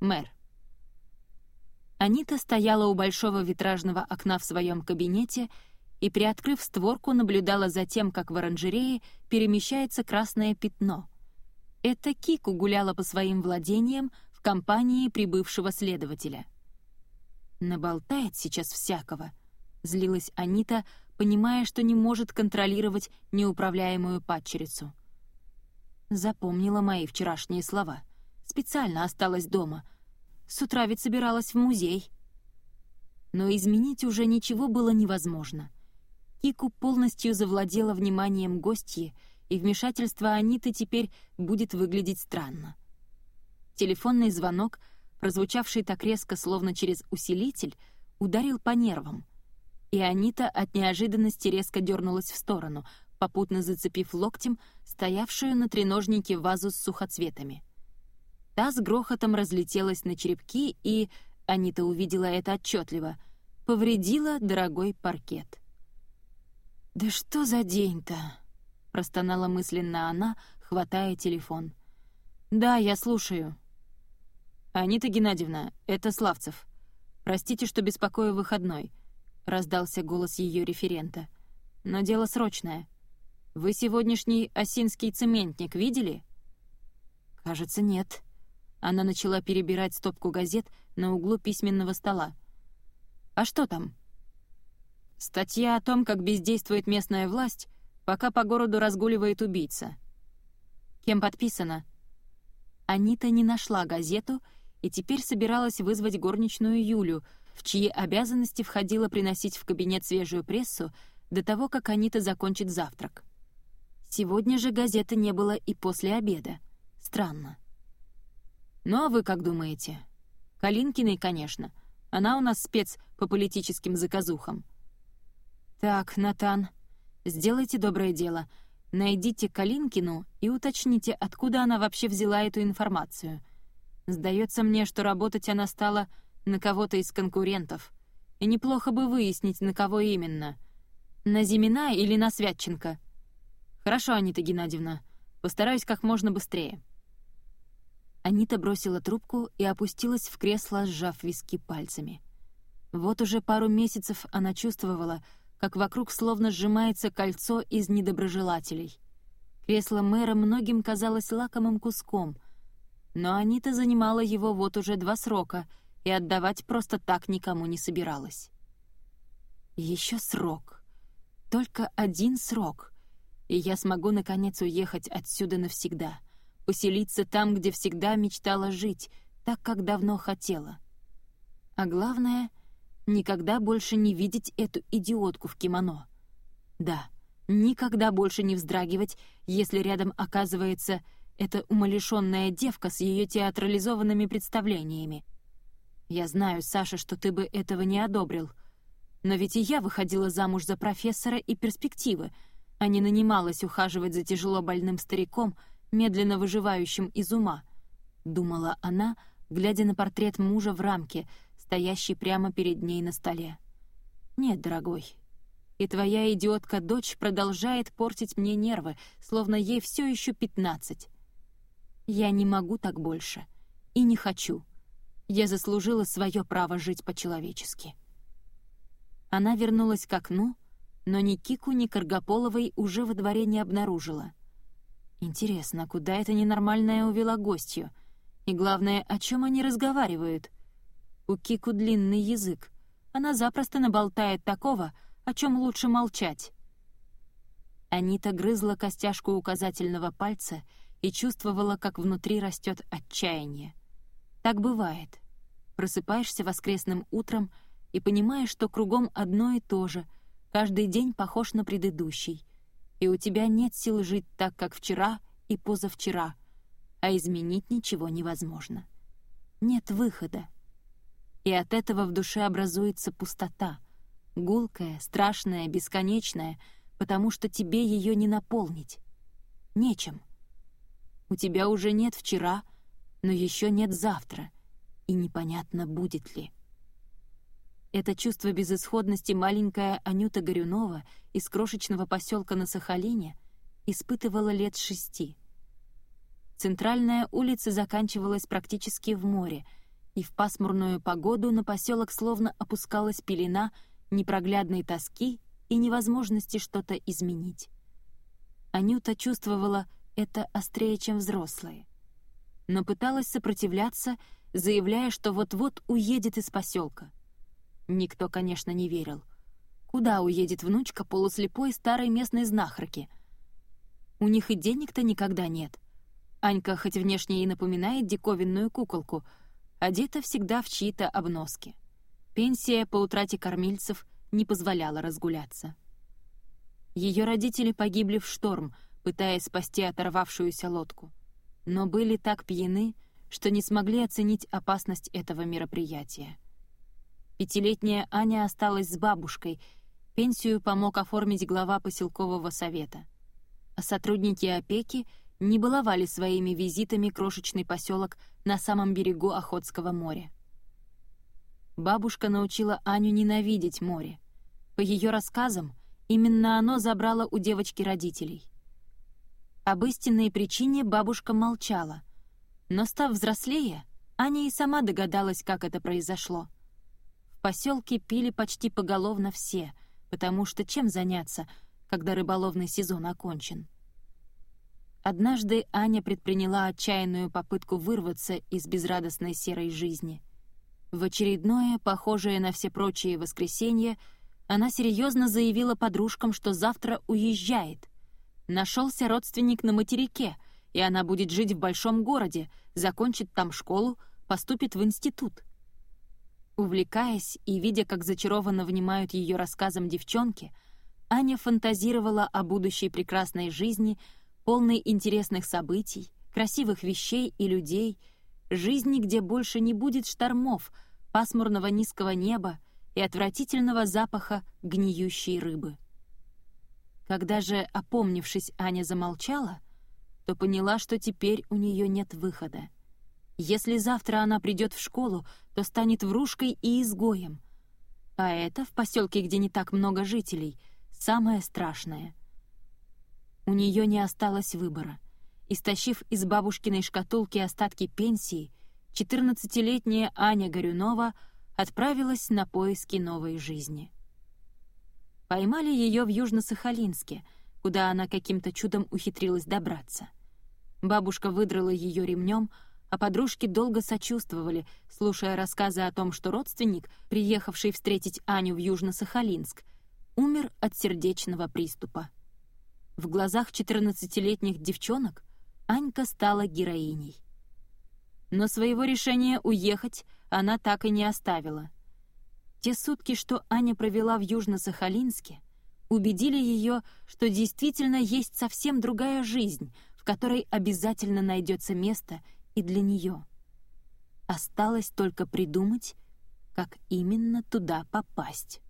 Мэр. Анита стояла у большого витражного окна в своем кабинете и, приоткрыв створку, наблюдала за тем, как в оранжерее перемещается красное пятно. Это Кику гуляла по своим владениям в компании прибывшего следователя. «Наболтает сейчас всякого», — злилась Анита, понимая, что не может контролировать неуправляемую падчерицу. Запомнила мои вчерашние слова. Специально осталась дома. С утра ведь собиралась в музей. Но изменить уже ничего было невозможно. Кику полностью завладела вниманием гостьи, и вмешательство Аниты теперь будет выглядеть странно. Телефонный звонок, прозвучавший так резко, словно через усилитель, ударил по нервам, и Анита от неожиданности резко дернулась в сторону, попутно зацепив локтем стоявшую на треножнике вазу с сухоцветами. Та с грохотом разлетелась на черепки и, Анита увидела это отчетливо, повредила дорогой паркет. «Да что за день-то?» — простонала мысленно она, хватая телефон. «Да, я слушаю». «Анита Геннадьевна, это Славцев. Простите, что беспокою выходной. — раздался голос ее референта. «Но дело срочное. Вы сегодняшний осинский цементник видели?» «Кажется, нет». Она начала перебирать стопку газет на углу письменного стола. «А что там?» «Статья о том, как бездействует местная власть, пока по городу разгуливает убийца». «Кем подписано?» Анита не нашла газету и теперь собиралась вызвать горничную Юлю — в чьи обязанности входило приносить в кабинет свежую прессу до того, как Анита закончит завтрак. Сегодня же газеты не было и после обеда. Странно. «Ну а вы как думаете?» «Калинкиной, конечно. Она у нас спец по политическим заказухам». «Так, Натан, сделайте доброе дело. Найдите Калинкину и уточните, откуда она вообще взяла эту информацию. Сдается мне, что работать она стала на кого-то из конкурентов. И неплохо бы выяснить, на кого именно. На Зимина или на Святченко. Хорошо, Анита Геннадьевна. Постараюсь как можно быстрее. Анита бросила трубку и опустилась в кресло, сжав виски пальцами. Вот уже пару месяцев она чувствовала, как вокруг словно сжимается кольцо из недоброжелателей. Кресло мэра многим казалось лакомым куском, но Анита занимала его вот уже два срока — и отдавать просто так никому не собиралась. Еще срок. Только один срок. И я смогу, наконец, уехать отсюда навсегда, поселиться там, где всегда мечтала жить, так, как давно хотела. А главное — никогда больше не видеть эту идиотку в кимоно. Да, никогда больше не вздрагивать, если рядом оказывается эта умалишенная девка с ее театрализованными представлениями — я знаю, Саша, что ты бы этого не одобрил. Но ведь и я выходила замуж за профессора и перспективы, а не нанималась ухаживать за тяжело больным стариком, медленно выживающим из ума. Думала она, глядя на портрет мужа в рамке, стоящий прямо перед ней на столе. «Нет, дорогой, и твоя идиотка-дочь продолжает портить мне нервы, словно ей все еще пятнадцать. Я не могу так больше. И не хочу. Я заслужила свое право жить по-человечески. Она вернулась к окну, но ни Кику, ни Каргополовой уже во дворе не обнаружила. Интересно, куда эта ненормальная увела гостью? И главное, о чем они разговаривают? У Кику длинный язык. Она запросто наболтает такого, о чем лучше молчать. Анита грызла костяшку указательного пальца и чувствовала, как внутри растет отчаяние. Так бывает. Просыпаешься воскресным утром и понимаешь, что кругом одно и то же, каждый день похож на предыдущий, и у тебя нет сил жить так, как вчера и позавчера, а изменить ничего невозможно. Нет выхода. И от этого в душе образуется пустота, гулкая, страшная, бесконечная, потому что тебе ее не наполнить. Нечем. У тебя уже нет вчера — но еще нет завтра, и непонятно, будет ли. Это чувство безысходности маленькая Анюта Горюнова из крошечного поселка на Сахалине испытывала лет шести. Центральная улица заканчивалась практически в море, И в пасмурную погоду на поселок словно опускалась пелена непроглядной тоски и невозможности что-то изменить. Анюта чувствовала это острее, чем взрослые. Но пыталась сопротивляться, заявляя, что вот-вот уедет из поселка. Никто, конечно, не верил. Куда уедет внучка полуслепой старой местной знахарки? У них и денег-то никогда нет. Анька хоть внешне и напоминает диковинную куколку, одета всегда в чьи-то обноски. Пенсия по утрате кормильцев не позволяла разгуляться. Ее родители погибли в шторм, пытаясь спасти оторвавшуюся лодку. Но были так пьяны, что не смогли оценить опасность этого мероприятия. Пятилетняя Аня осталась с бабушкой, пенсию помог оформить глава поселкового совета. А сотрудники опеки не баловали своими визитами крошечный поселок на самом берегу Охотского моря. Бабушка научила Аню ненавидеть море. По ее рассказам, Именно оно забрало у девочки родителей. Об истинной причине бабушка молчала, но, став взрослее, Аня и сама догадалась, как это произошло. Поселке пили почти поголовно все, потому что чем заняться, когда рыболовный сезон окончен? Однажды Аня предприняла отчаянную попытку вырваться из безрадостной серой жизни. В очередное, похожее на все прочие воскресенье, она серьезно заявила подружкам, что завтра уезжает. Нашелся родственник на материке, и она будет жить в большом городе, закончит там школу, поступит в институт. Увлекаясь и видя, как зачарованно внимают ее рассказам девчонки, Аня фантазировала о будущей прекрасной жизни, полной интересных событий, красивых вещей и людей, жизни, где больше не будет штормов, пасмурного низкого неба, и отвратительного запаха гниющей рыбы. Когда же, опомнившись, Аня замолчала, то поняла, что теперь у нее нет выхода. Если завтра она придет в школу, то станет врушкой и изгоем. А это, в поселке, где не так много жителей, самое страшное. У нее не осталось выбора. Истощив из бабушкиной шкатулки остатки пенсии, 14-летняя Аня Горюнова — отправилась на поиски новой жизни. Поймали ее в Южно-Сахалинске, куда она каким-то чудом ухитрилась добраться. Бабушка выдрала ее ремнем, а подружки долго сочувствовали, слушая рассказы о том, что родственник, приехавший встретить Аню в Южно-Сахалинск, умер от сердечного приступа. В глазах 14-летних девчонок Анька стала героиней. Но своего решения уехать — она так и не оставила. Те сутки, что Аня провела в Южно-Сахалинске, убедили ее, что действительно есть совсем другая жизнь, в которой обязательно найдется место и для нее. Осталось только придумать, как именно туда попасть.